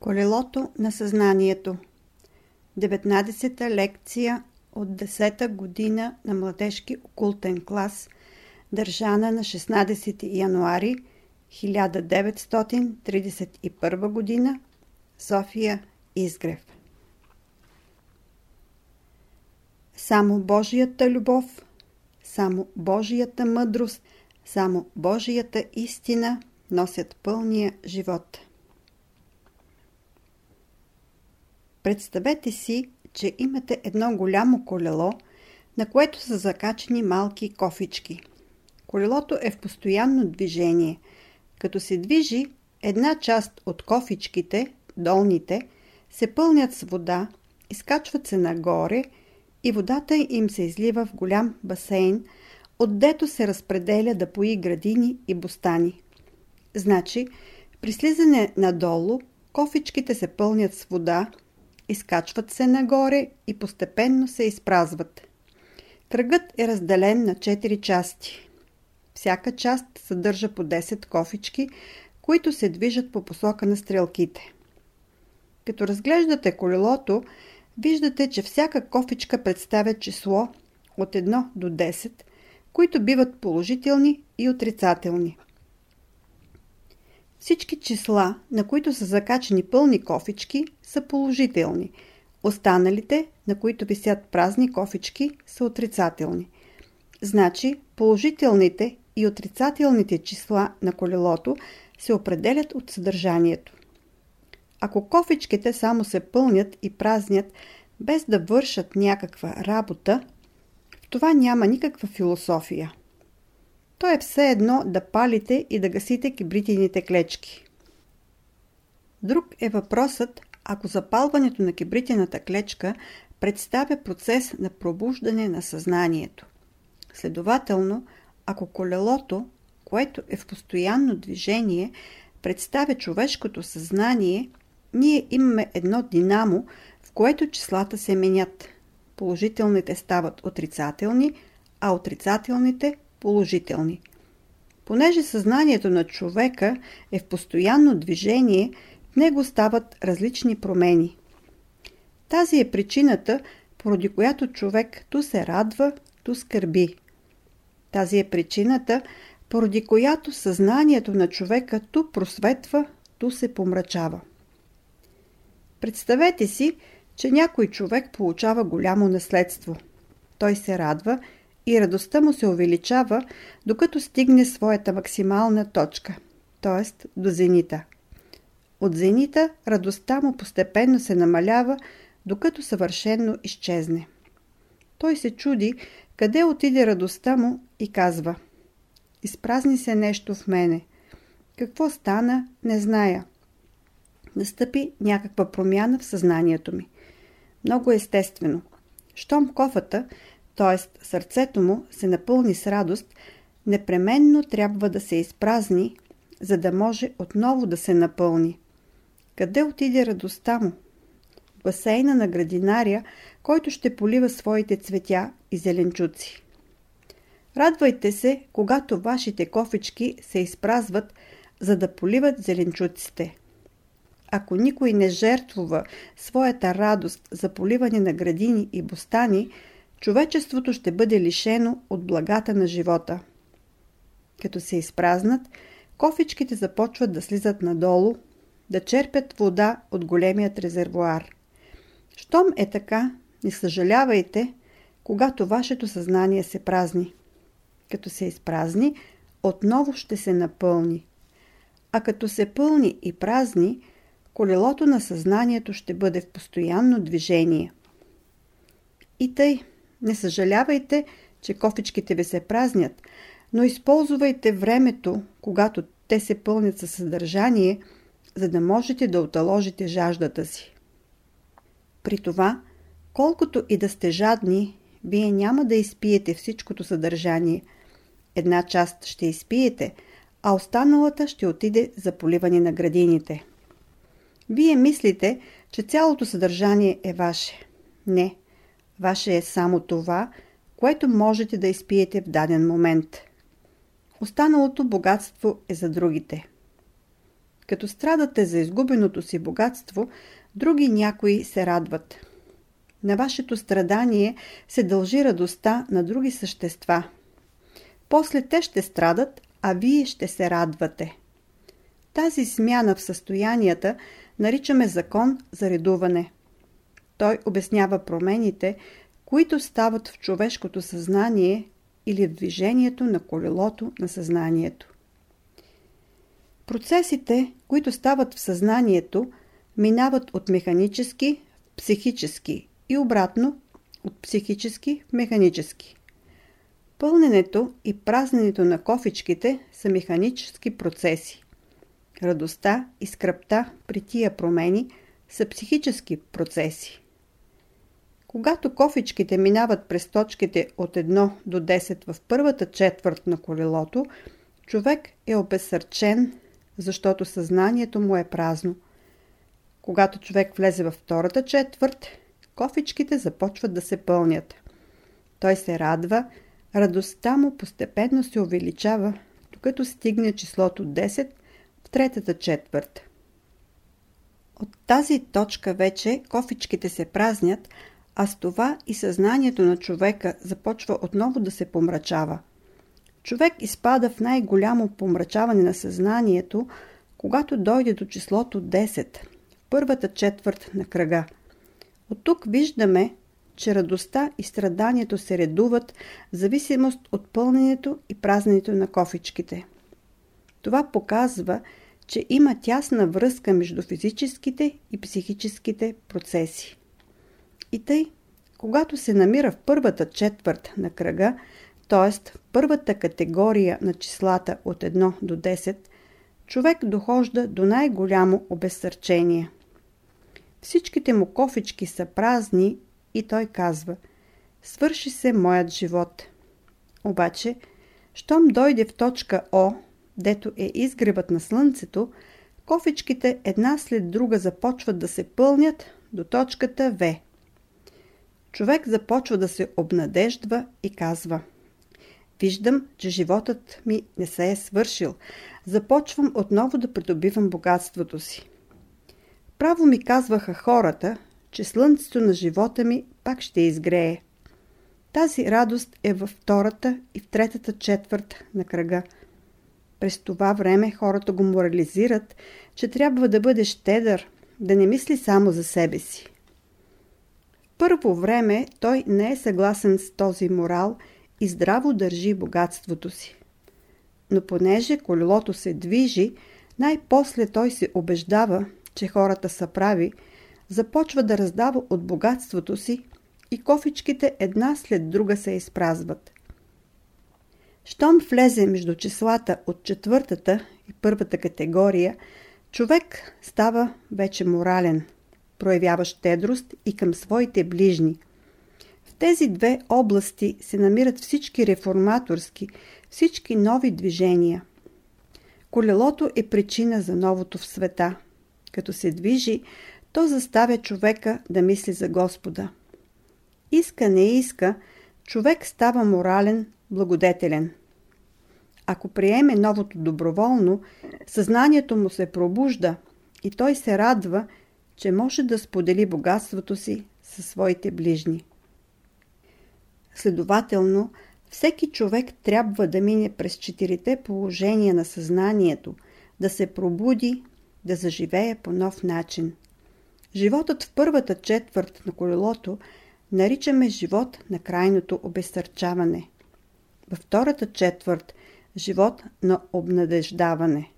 Колелото на съзнанието 19-та лекция от 10-та година на младежки окултен клас, държана на 16 януари 1931 година, София Изгрев. Само Божията любов, само Божията мъдрост, само Божията истина носят пълния живот. Представете си, че имате едно голямо колело, на което са закачени малки кофички. Колелото е в постоянно движение. Като се движи, една част от кофичките, долните, се пълнят с вода, изкачват се нагоре и водата им се излива в голям басейн, отдето се разпределя да пои градини и бостани. Значи, при слизане надолу, кофичките се пълнят с вода, изкачват се нагоре и постепенно се изпразват. Кръгът е разделен на 4 части. Всяка част съдържа по 10 кофички, които се движат по посока на стрелките. Като разглеждате колелото, виждате, че всяка кофичка представя число от 1 до 10, които биват положителни и отрицателни. Всички числа, на които са закачани пълни кофички, са положителни. Останалите, на които висят празни кофички, са отрицателни. Значи, положителните и отрицателните числа на колелото се определят от съдържанието. Ако кофичките само се пълнят и празнят, без да вършат някаква работа, в това няма никаква философия. То е все едно да палите и да гасите кибритините клечки. Друг е въпросът, ако запалването на кибритената клечка представя процес на пробуждане на съзнанието. Следователно, ако колелото, което е в постоянно движение, представя човешкото съзнание, ние имаме едно динамо, в което числата се менят. Положителните стават отрицателни, а отрицателните положителни. Понеже съзнанието на човека е в постоянно движение, в него стават различни промени. Тази е причината, поради която човек ту се радва, ту скърби. Тази е причината, поради която съзнанието на човека ту просветва, ту се помрачава. Представете си, че някой човек получава голямо наследство. Той се радва и радостта му се увеличава, докато стигне своята максимална точка, т.е. до зенита. От зенита радостта му постепенно се намалява, докато съвършенно изчезне. Той се чуди къде отиде радостта му и казва Изпразни се нещо в мене. Какво стана, не зная. Настъпи някаква промяна в съзнанието ми. Много естествено. Щом кофата, т.е. сърцето му се напълни с радост, непременно трябва да се изпразни, за да може отново да се напълни. Къде отиде радостта му? басейна на градинаря, който ще полива своите цветя и зеленчуци. Радвайте се, когато вашите кофички се изпразват, за да поливат зеленчуците. Ако никой не жертвува своята радост за поливане на градини и бостани, човечеството ще бъде лишено от благата на живота. Като се изпразнат, кофичките започват да слизат надолу, да черпят вода от големият резервуар. Щом е така, не съжалявайте, когато вашето съзнание се празни. Като се изпразни, отново ще се напълни. А като се пълни и празни, колелото на съзнанието ще бъде в постоянно движение. И тъй, не съжалявайте, че кофичките ви се празнят, но използвайте времето, когато те се пълнят със съдържание, за да можете да оталожите жаждата си. При това, колкото и да сте жадни, вие няма да изпиете всичкото съдържание. Една част ще изпиете, а останалата ще отиде за поливане на градините. Вие мислите, че цялото съдържание е ваше. Не, ваше е само това, което можете да изпиете в даден момент. Останалото богатство е за другите. Като страдате за изгубеното си богатство, други някои се радват. На вашето страдание се дължи радостта на други същества. После те ще страдат, а вие ще се радвате. Тази смяна в състоянията наричаме закон за редуване. Той обяснява промените, които стават в човешкото съзнание или в движението на колелото на съзнанието. Процесите, които стават в съзнанието, минават от механически в психически и обратно от психически в механически. Пълненето и празненето на кофичките са механически процеси. Радостта и скръпта при тия промени са психически процеси. Когато кофичките минават през точките от 1 до 10 в първата четвърт на колелото, човек е обесърчен, защото съзнанието му е празно. Когато човек влезе във втората четвърт, кофичките започват да се пълнят. Той се радва, радостта му постепенно се увеличава, докато стигне числото 10 в третата четвърт. От тази точка вече кофичките се празнят, а с това и съзнанието на човека започва отново да се помрачава. Човек изпада в най-голямо помрачаване на съзнанието, когато дойде до числото 10, първата четвърт на кръга. От тук виждаме, че радостта и страданието се редуват в зависимост от пълненето и празненето на кофичките. Това показва, че има тясна връзка между физическите и психическите процеси. И тъй, когато се намира в първата четвърт на кръга, т.е. в първата категория на числата от 1 до 10, човек дохожда до най-голямо обезсърчение. Всичките му кофички са празни и той казва «Свърши се моят живот». Обаче, щом дойде в точка О, дето е изгребът на слънцето, кофичките една след друга започват да се пълнят до точката В. Човек започва да се обнадеждва и казва Виждам, че животът ми не се е свършил. Започвам отново да придобивам богатството си. Право ми казваха хората, че слънцето на живота ми пак ще изгрее. Тази радост е във втората и в третата четвърт на кръга. През това време хората го морализират, че трябва да бъде щедър, да не мисли само за себе си. Първо време той не е съгласен с този морал и здраво държи богатството си. Но понеже колелото се движи, най-после той се убеждава, че хората са прави, започва да раздава от богатството си и кофичките една след друга се изпразват. Щом влезе между числата от четвъртата и първата категория, човек става вече морален – проявява щедрост и към своите ближни. В тези две области се намират всички реформаторски, всички нови движения. Колелото е причина за новото в света. Като се движи, то заставя човека да мисли за Господа. Иска, не иска, човек става морален, благодетелен. Ако приеме новото доброволно, съзнанието му се пробужда и той се радва, че може да сподели богатството си със своите ближни. Следователно, всеки човек трябва да мине през четирите положения на съзнанието, да се пробуди, да заживее по нов начин. Животът в първата четвърт на колелото наричаме живот на крайното обезсърчаване. Във втората четвърт – живот на обнадеждаване.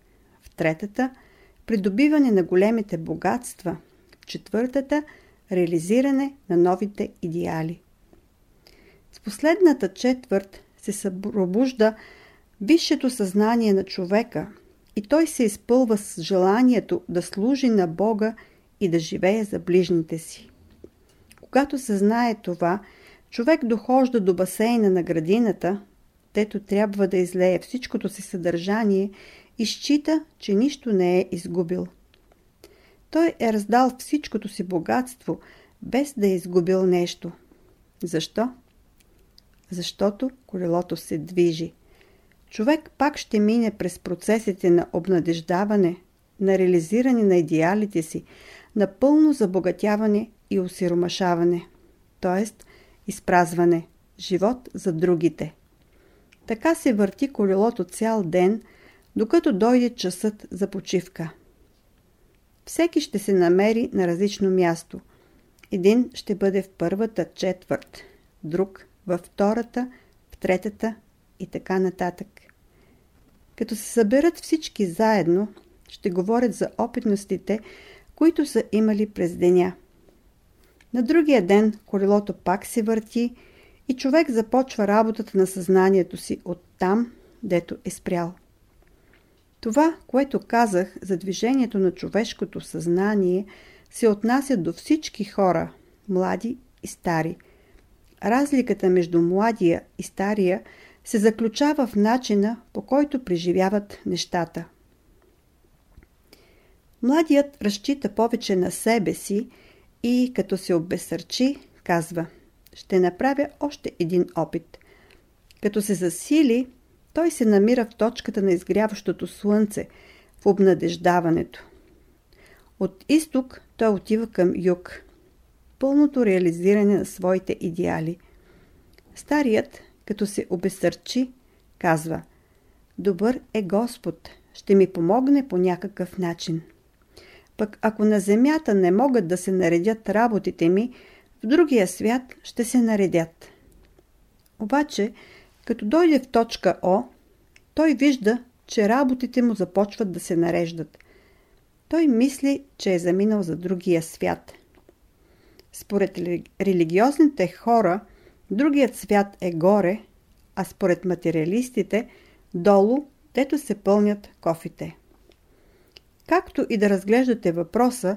В третата – придобиване на големите богатства – Четвъртата – реализиране на новите идеали. С последната четвърт се събужда висшето съзнание на човека и той се изпълва с желанието да служи на Бога и да живее за ближните си. Когато съзнае това, човек дохожда до басейна на градината, тето трябва да излее всичкото си съдържание и счита, че нищо не е изгубил. Той е раздал всичкото си богатство, без да е изгубил нещо. Защо? Защото колелото се движи. Човек пак ще мине през процесите на обнадеждаване, на реализиране на идеалите си, на пълно забогатяване и осиромашаване, т.е. изпразване, живот за другите. Така се върти колелото цял ден, докато дойде часът за почивка. Всеки ще се намери на различно място. Един ще бъде в първата четвърт, друг във втората, в третата и така нататък. Като се съберат всички заедно, ще говорят за опитностите, които са имали през деня. На другия ден колелото пак се върти и човек започва работата на съзнанието си от там, дето е спрял. Това, което казах за движението на човешкото съзнание, се отнася до всички хора, млади и стари. Разликата между младия и стария се заключава в начина, по който преживяват нещата. Младият разчита повече на себе си и като се обесърчи, казва «Ще направя още един опит». Като се засили, той се намира в точката на изгряващото слънце, в обнадеждаването. От изток той отива към юг. Пълното реализиране на своите идеали. Старият, като се обесърчи, казва Добър е Господ, ще ми помогне по някакъв начин. Пък ако на земята не могат да се наредят работите ми, в другия свят ще се наредят. Обаче, като дойде в точка О, той вижда, че работите му започват да се нареждат. Той мисли, че е заминал за другия свят. Според религиозните хора, другият свят е горе, а според материалистите – долу, дето се пълнят кофите. Както и да разглеждате въпроса,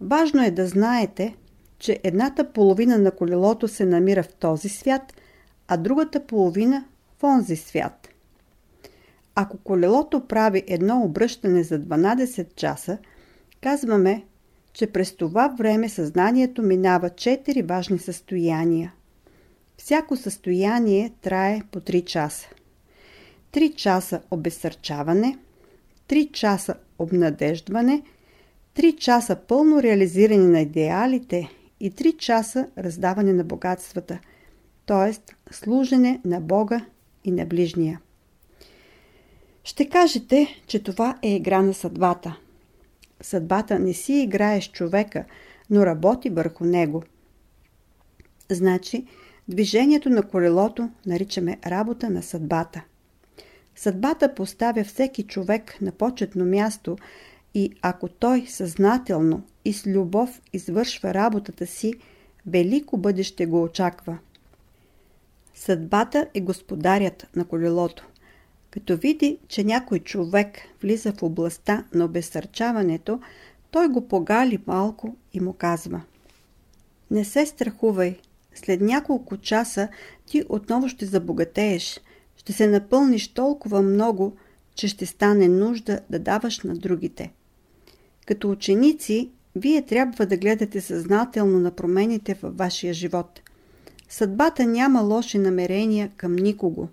важно е да знаете, че едната половина на колелото се намира в този свят, а другата половина в онзи свят. Ако колелото прави едно обръщане за 12 часа, казваме, че през това време съзнанието минава 4 важни състояния. Всяко състояние трае по 3 часа. 3 часа обесърчаване, 3 часа обнадеждване, 3 часа пълно реализиране на идеалите и 3 часа раздаване на богатствата, т.е. служене на Бога и на ближния. Ще кажете, че това е игра на съдбата. Съдбата не си играе с човека, но работи върху него. Значи, движението на колелото наричаме работа на съдбата. Съдбата поставя всеки човек на почетно място и ако той съзнателно и с любов извършва работата си, велико бъдеще го очаква. Съдбата е господарят на колелото. Като види, че някой човек влиза в областта на обесърчаването, той го погали малко и му казва Не се страхувай, след няколко часа ти отново ще забогатееш – ще се напълниш толкова много, че ще стане нужда да даваш на другите. Като ученици, вие трябва да гледате съзнателно на промените във вашия живот. Съдбата няма лоши намерения към никого.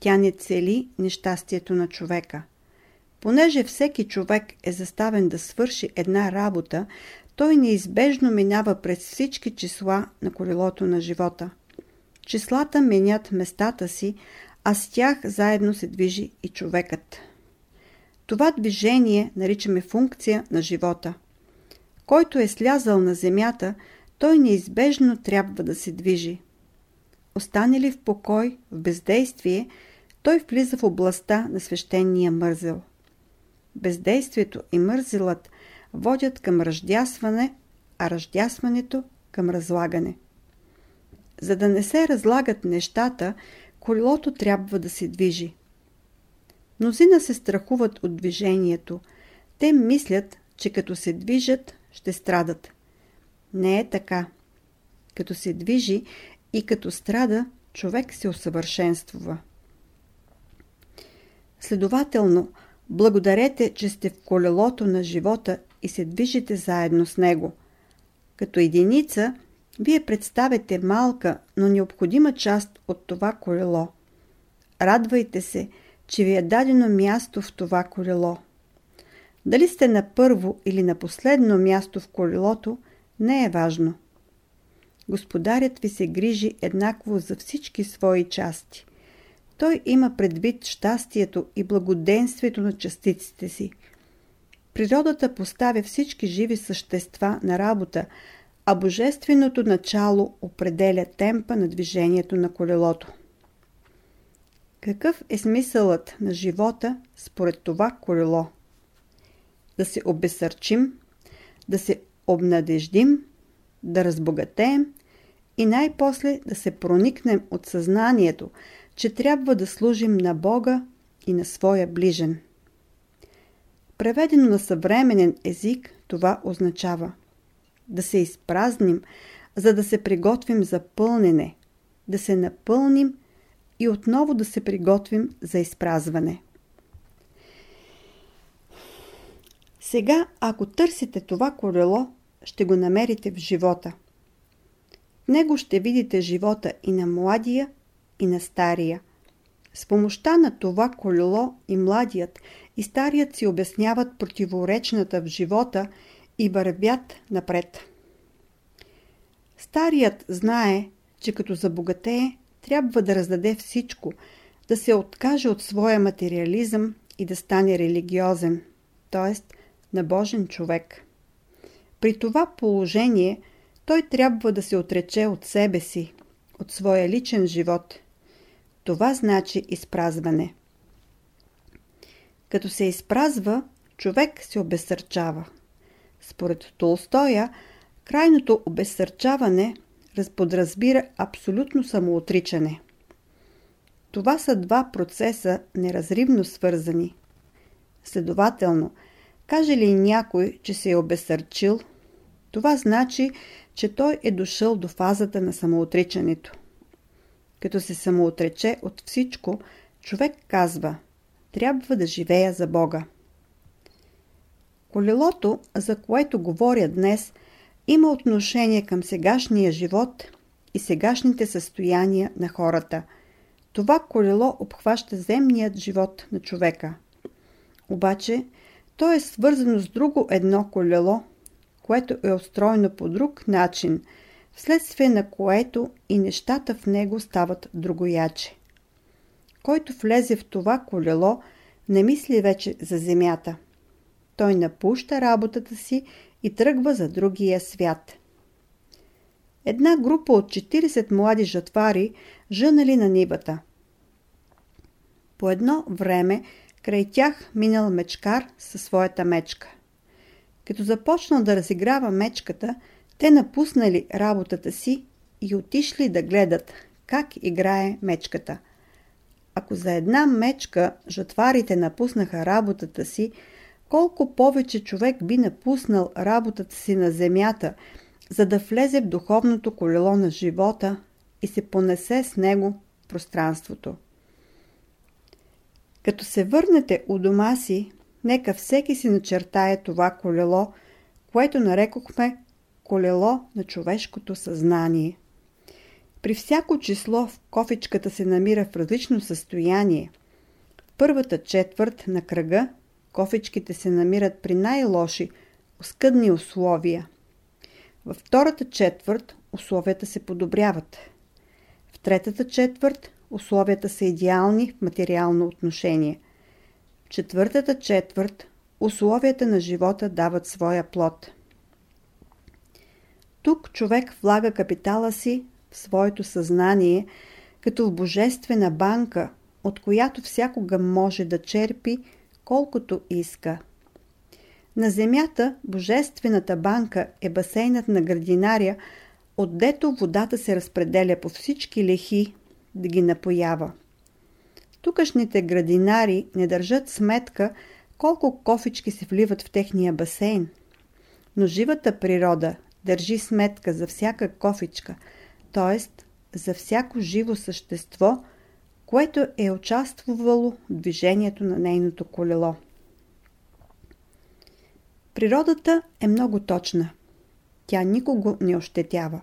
Тя не цели нещастието на човека. Понеже всеки човек е заставен да свърши една работа, той неизбежно минава през всички числа на колелото на живота. Числата менят местата си, а с тях заедно се движи и човекът. Това движение наричаме функция на живота. Който е слязал на земята, той неизбежно трябва да се движи. Остане ли в покой, в бездействие, той влиза в областта на свещения мързел. Бездействието и мързелът водят към ръждясване, а ръждясването към разлагане. За да не се разлагат нещата, колелото трябва да се движи. Мнозина се страхуват от движението. Те мислят, че като се движат, ще страдат. Не е така. Като се движи и като страда, човек се усъвършенствува. Следователно, благодарете, че сте в колелото на живота и се движите заедно с него. Като единица – вие представяте малка, но необходима част от това колело. Радвайте се, че ви е дадено място в това колело. Дали сте на първо или на последно място в колелото, не е важно. Господарят ви се грижи еднакво за всички свои части. Той има предвид щастието и благоденствието на частиците си. Природата поставя всички живи същества на работа, а божественото начало определя темпа на движението на колелото. Какъв е смисълът на живота според това колело? Да се обесърчим, да се обнадеждим, да разбогатеем и най-после да се проникнем от съзнанието, че трябва да служим на Бога и на своя ближен. Преведено на съвременен език, това означава да се изпразним, за да се приготвим за пълнене, да се напълним и отново да се приготвим за изпразване. Сега, ако търсите това колело, ще го намерите в живота. В него ще видите живота и на младия, и на стария. С помощта на това колело и младият, и старият си обясняват противоречната в живота и вървят напред. Старият знае, че като забогатее, трябва да раздаде всичко, да се откаже от своя материализъм и да стане религиозен, т.е. набожен човек. При това положение той трябва да се отрече от себе си, от своя личен живот. Това значи изпразване. Като се изпразва, човек се обесърчава. Според Толстоя, крайното обесърчаване разподразбира абсолютно самоотричане. Това са два процеса неразривно свързани. Следователно, каже ли някой, че се е обесърчил, това значи, че той е дошъл до фазата на самоотричането. Като се самоотрече от всичко, човек казва «Трябва да живея за Бога». Колелото, за което говоря днес, има отношение към сегашния живот и сегашните състояния на хората. Това колело обхваща земният живот на човека. Обаче, то е свързано с друго едно колело, което е устроено по друг начин, вследствие на което и нещата в него стават другояче. Който влезе в това колело, не мисли вече за земята. Той напуща работата си и тръгва за другия свят. Една група от 40 млади жатвари жънали на нивата. По едно време край тях минал мечкар със своята мечка. Като започнал да разиграва мечката, те напуснали работата си и отишли да гледат как играе мечката. Ако за една мечка жатварите напуснаха работата си, колко повече човек би напуснал работата си на земята, за да влезе в духовното колело на живота и се понесе с него пространството. Като се върнете у дома си, нека всеки си начертае това колело, което нарекохме колело на човешкото съзнание. При всяко число в кофичката се намира в различно състояние. В първата четвърт на кръга кофичките се намират при най-лоши, оскъдни условия. Във втората четвърт условията се подобряват. В третата четвърт условията са идеални в материално отношение. Четвъртата четвърт условията на живота дават своя плод. Тук човек влага капитала си в своето съзнание, като в божествена банка, от която всякога може да черпи колкото иска. На земята Божествената банка е басейнът на градинаря, отдето водата се разпределя по всички лехи да ги напоява. Тукашните градинари не държат сметка колко кофички се вливат в техния басейн. Но живата природа държи сметка за всяка кофичка, т.е. за всяко живо същество, което е участвало в движението на нейното колело. Природата е много точна. Тя никого не ощетява.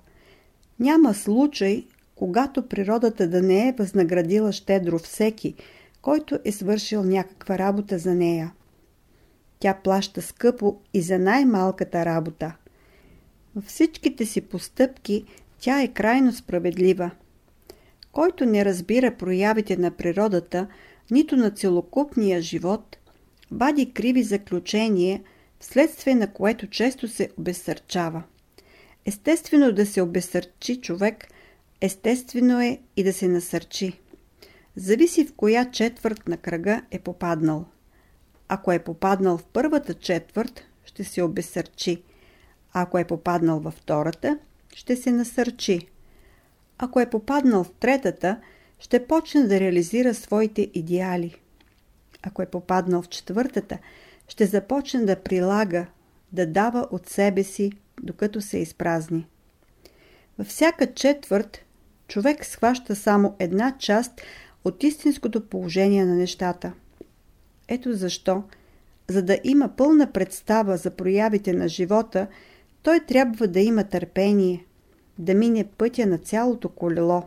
Няма случай, когато природата да не е възнаградила щедро всеки, който е свършил някаква работа за нея. Тя плаща скъпо и за най-малката работа. Във всичките си постъпки тя е крайно справедлива. Който не разбира проявите на природата, нито на целокупния живот, вади криви заключения, вследствие на което често се обесърчава. Естествено да се обесърчи човек, естествено е и да се насърчи. Зависи в коя четвърт на кръга е попаднал. Ако е попаднал в първата четвърт, ще се обесърчи. Ако е попаднал във втората, ще се насърчи. Ако е попаднал в третата, ще почне да реализира своите идеали. Ако е попаднал в четвъртата, ще започне да прилага, да дава от себе си, докато се изпразни. Във всяка четвърт човек схваща само една част от истинското положение на нещата. Ето защо, за да има пълна представа за проявите на живота, той трябва да има търпение, да мине пътя на цялото колело.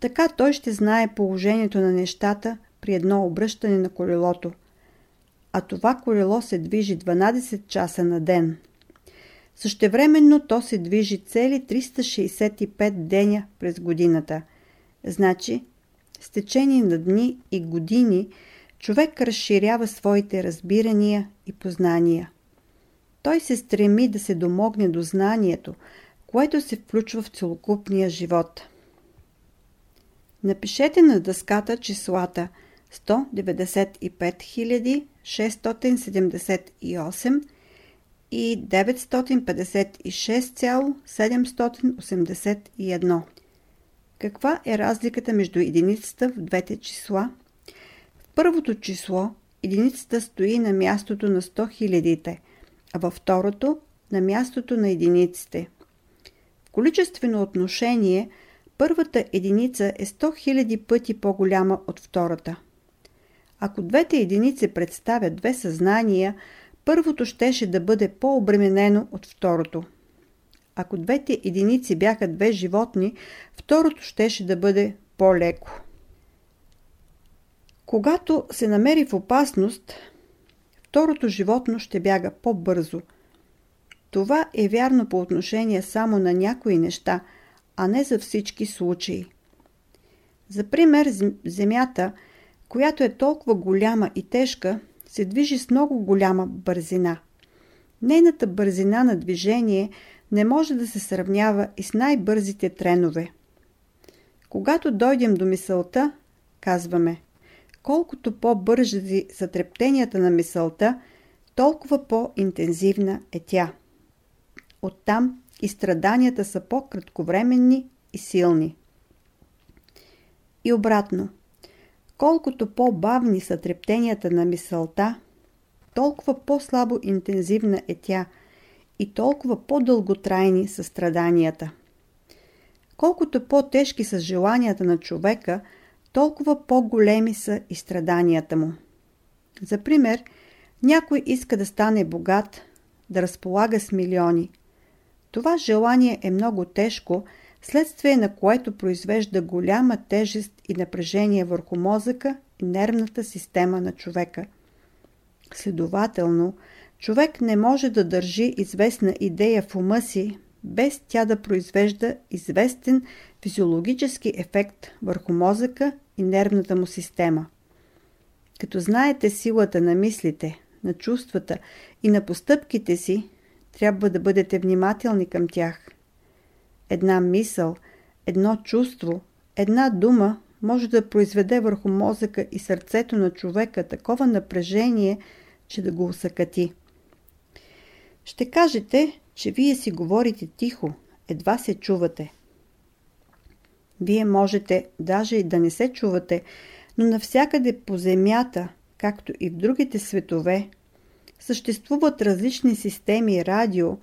Така той ще знае положението на нещата при едно обръщане на колелото. А това колело се движи 12 часа на ден. Същевременно то се движи цели 365 деня през годината. Значи, с течение на дни и години човек разширява своите разбирания и познания. Той се стреми да се домогне до знанието, което се включва в целокупния живот. Напишете на дъската числата 195 678 и 956,781. Каква е разликата между единицата в двете числа? В първото число единицата стои на мястото на 100 хилядите, а във второто на мястото на единиците. В количествено отношение първата единица е 100 хиляди пъти по-голяма от втората. Ако двете единици представят две съзнания, първото щеше да бъде по-обременено от второто. Ако двете единици бяха две животни, второто щеше да бъде по-леко. Когато се намери в опасност, второто животно ще бяга по-бързо. Това е вярно по отношение само на някои неща, а не за всички случаи. За пример, Земята, която е толкова голяма и тежка, се движи с много голяма бързина. Нейната бързина на движение не може да се сравнява и с най-бързите тренове. Когато дойдем до мисълта, казваме, колкото по-бързи са трептенията на мисълта, толкова по-интензивна е тя. Оттам и страданията са по-кратковременни и силни. И обратно – Колкото по-бавни са трептенията на мисълта, толкова по-слабо интензивна е тя и толкова по-дълготрайни са страданията. Колкото по-тежки са желанията на човека, толкова по-големи са и страданията му. За пример, някой иска да стане богат, да разполага с милиони. Това желание е много тежко, следствие на което произвежда голяма тежест и напрежение върху мозъка и нервната система на човека. Следователно, човек не може да държи известна идея в ума си, без тя да произвежда известен физиологически ефект върху мозъка и нервната му система. Като знаете силата на мислите, на чувствата и на постъпките си, трябва да бъдете внимателни към тях. Една мисъл, едно чувство, една дума може да произведе върху мозъка и сърцето на човека такова напрежение, че да го усъкати. Ще кажете, че вие си говорите тихо, едва се чувате. Вие можете даже и да не се чувате, но навсякъде по земята, както и в другите светове, съществуват различни системи радио,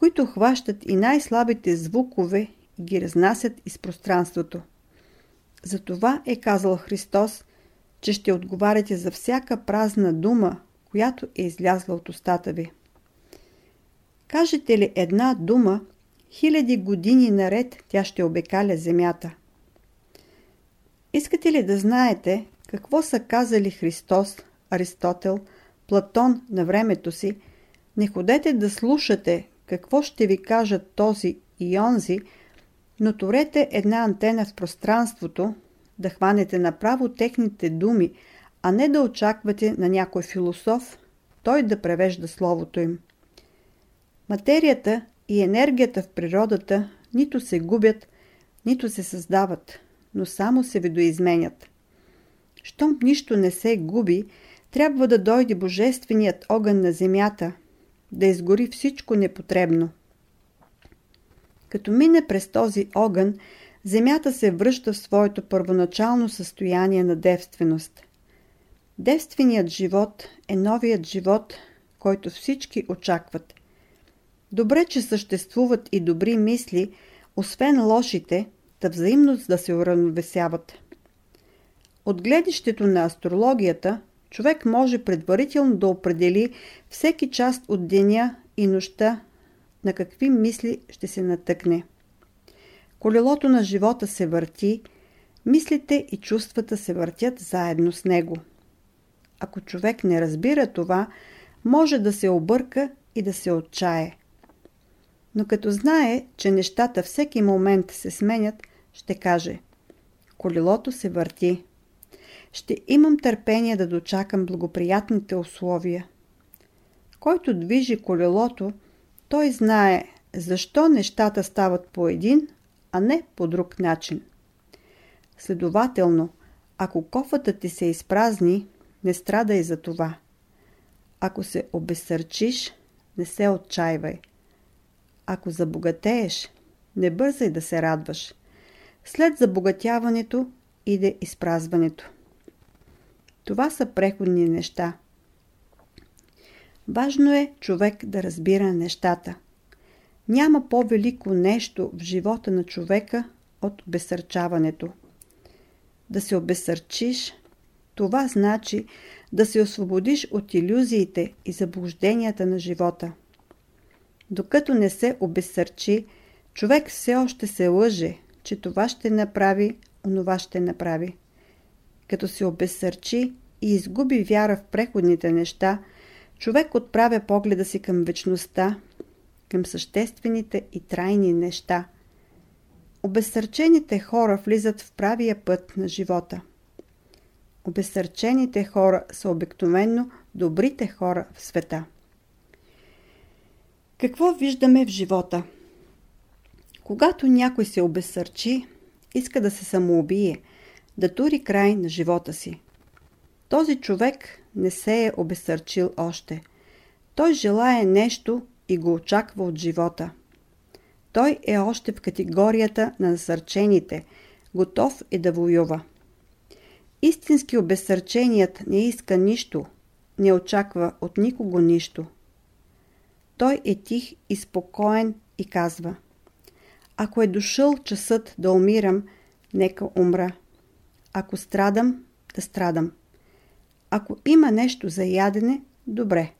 които хващат и най-слабите звукове и ги разнасят из пространството. Затова е казал Христос, че ще отговаряте за всяка празна дума, която е излязла от устата ви. Кажете ли една дума, хиляди години наред тя ще обекаля земята. Искате ли да знаете какво са казали Христос, Аристотел, Платон на времето си, не ходете да слушате какво ще ви кажат този и онзи, но турете една антена в пространството, да хванете направо техните думи, а не да очаквате на някой философ, той да превежда словото им. Материята и енергията в природата нито се губят, нито се създават, но само се видоизменят. Щом нищо не се губи, трябва да дойде божественият огън на земята, да изгори всичко непотребно. Като мине през този огън, земята се връща в своето първоначално състояние на девственост. Девственият живот е новият живот, който всички очакват. Добре, че съществуват и добри мисли, освен лошите, да взаимно да се уравновесяват. От гледището на астрологията, човек може предварително да определи всеки част от деня и нощта на какви мисли ще се натъкне. Колелото на живота се върти, мислите и чувствата се въртят заедно с него. Ако човек не разбира това, може да се обърка и да се отчае. Но като знае, че нещата всеки момент се сменят, ще каже Колелото се върти. Ще имам търпение да дочакам благоприятните условия. Който движи колелото, той знае защо нещата стават по един, а не по друг начин. Следователно, ако кофата ти се изпразни, не страда и за това. Ако се обесърчиш, не се отчаивай. Ако забогатееш, не бързай да се радваш. След забогатяването иде изпразването. Това са преходни неща. Важно е човек да разбира нещата. Няма по-велико нещо в живота на човека от обесърчаването. Да се обесърчиш, това значи да се освободиш от иллюзиите и заблужденията на живота. Докато не се обесърчи, човек все още се лъже, че това ще направи, онова ще направи. Като се обесърчи и изгуби вяра в преходните неща, човек отправя погледа си към вечността, към съществените и трайни неща. Обесърчените хора влизат в правия път на живота. Обесърчените хора са обикновенно добрите хора в света. Какво виждаме в живота? Когато някой се обесърчи, иска да се самоубие, да тури край на живота си. Този човек не се е обесърчил още. Той желая нещо и го очаква от живота. Той е още в категорията на насърчените, готов е да воюва. Истински обесърченият не иска нищо, не очаква от никого нищо. Той е тих и спокоен и казва Ако е дошъл часът да умирам, нека умра. Ако страдам, да страдам. Ако има нещо за ядене, добре.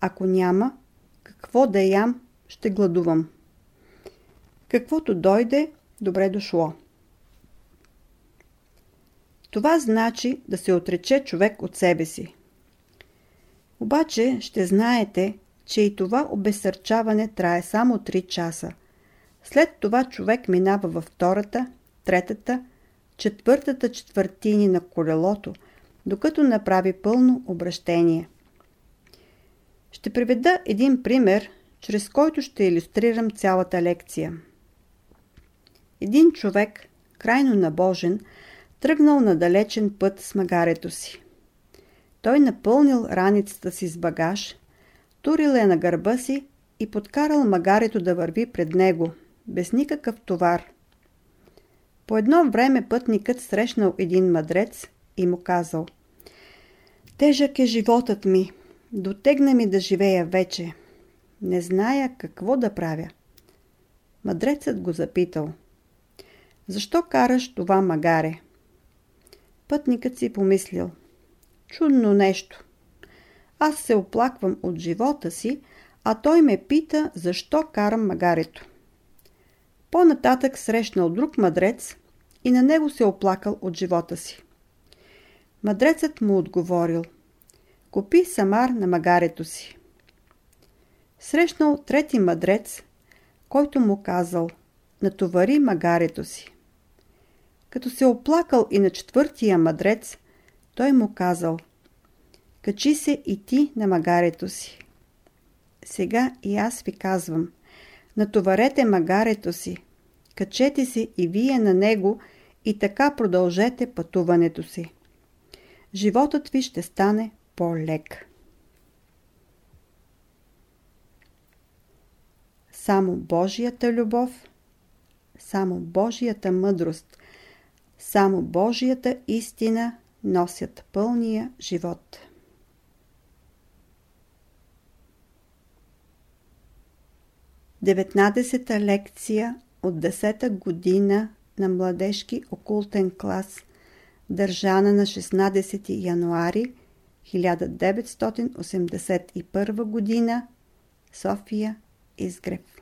Ако няма, какво да ям, ще гладувам. Каквото дойде, добре дошло. Това значи да се отрече човек от себе си. Обаче ще знаете, че и това обесърчаване трае само 3 часа. След това човек минава във втората, третата, четвъртата четвъртини на колелото, докато направи пълно обращение. Ще приведа един пример, чрез който ще иллюстрирам цялата лекция. Един човек, крайно набожен, тръгнал на далечен път с магарето си. Той напълнил раницата си с багаж, турил е на гърба си и подкарал магарето да върви пред него, без никакъв товар. По едно време пътникът срещнал един мадрец и му казал Тежък е животът ми, дотегна ми да живея вече. Не зная какво да правя. Мадрецът го запитал Защо караш това магаре? Пътникът си помислил. Чудно нещо. Аз се оплаквам от живота си, а той ме пита защо карам магарето. По-нататък срещнал друг мъдрец и на него се оплакал от живота си. Мъдрецът му отговорил Купи самар на магарето си. Срещнал трети мъдрец, който му казал Натовари магарето си. Като се оплакал и на четвъртия мъдрец, той му казал Качи се и ти на магарето си. Сега и аз ви казвам Натоварете магарето си, качете се и вие на него и така продължете пътуването си. Животът ви ще стане по-лек. Само Божията любов, само Божията мъдрост, само Божията истина носят пълния живот. 19-та лекция от 10-та година на младежки окултен клас, държана на 16 януари 1981 година, София, Изгрев.